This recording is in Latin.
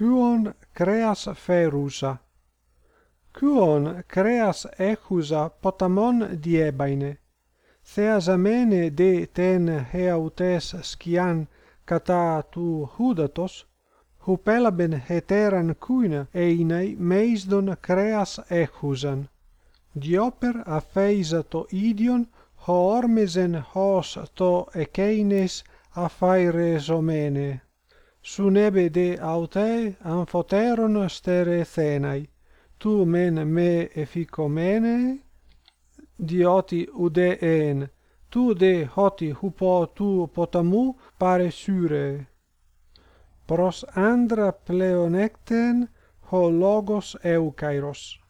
Cuon creas ferusa? Cuon creas echusa potamon diebaine? Theasamene de ten heautes skian kata tu hudatos, hupelaben heteran cuina einai meisdon creas echusan. Dioper afeisato idion ho ormesen hos to ekeines aphaires omene. Σου νεβε δε αουτέ αμφωτέρων στερεθέναι, του μεν με εφικομένε, διότι ουδέ εν, του δε χώτι χουπό του ποταμού παρεσύρε. Προς άνδρα πλεονέκτεν ο λόγος eukairos